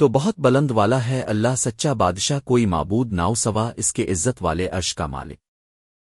تو بہت بلند والا ہے اللہ سچا بادشاہ، کوئی معبود ناؤ سوا اس کے عزت والے عرش کا مالک۔